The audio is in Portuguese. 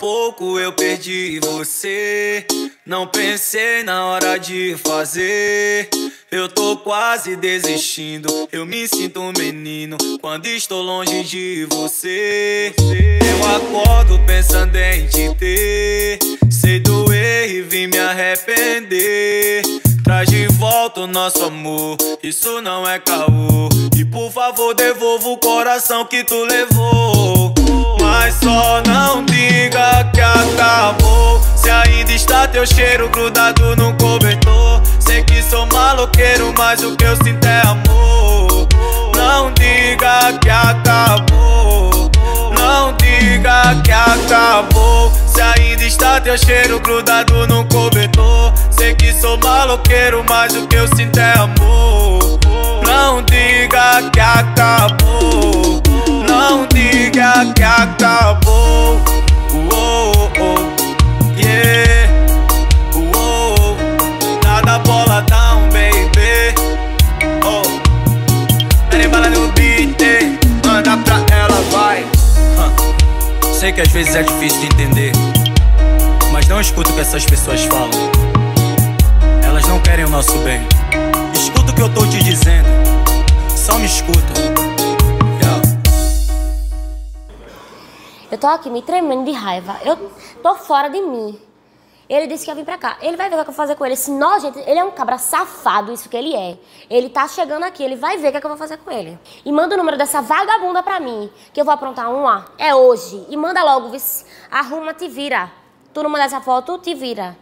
pouco eu perdi você. Não pensei na hora de fazer. Eu tô quase desistindo. Eu me sinto um menino quando estou longe de você. Eu acordo pensando em te ter. Sei doer e vim me arrepender. Traz de volta o nosso amor, isso não é caô. E por favor, devolva o coração que tu levou. Mas só não diga que acabou. Se ainda está teu cheiro grudado no cobertor. Sei que sou maloqueiro, mas o que eu sinto é amor. Não diga que acabou. Não diga que acabou. Se ainda está teu cheiro grudado no cobertor. Sei que sou maloqueiro, mas o que eu sinto é amor. Não diga que acabou. Que acabou. Oh, oh, yeah. Oh, nada bola down, baby. Oh, bala no beat, manda pra ela, vai. Huh. Sei que às vezes é difícil de entender, mas não escuta o que essas pessoas falam não querem o nosso bem. Escuta o que eu tô te dizendo, só me escuta. Eu tô aqui me tremendo de raiva. Eu tô fora de mim. Ele disse que ia vir pra cá. Ele vai ver o que eu vou fazer com ele. Se nós, gente, ele é um cabra safado, isso que ele é. Ele tá chegando aqui, ele vai ver o que, é que eu vou fazer com ele. E manda o número dessa vagabunda pra mim, que eu vou aprontar uma. É hoje. E manda logo. Arruma, te vira. Tu não manda essa foto, te vira.